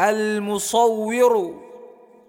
المصور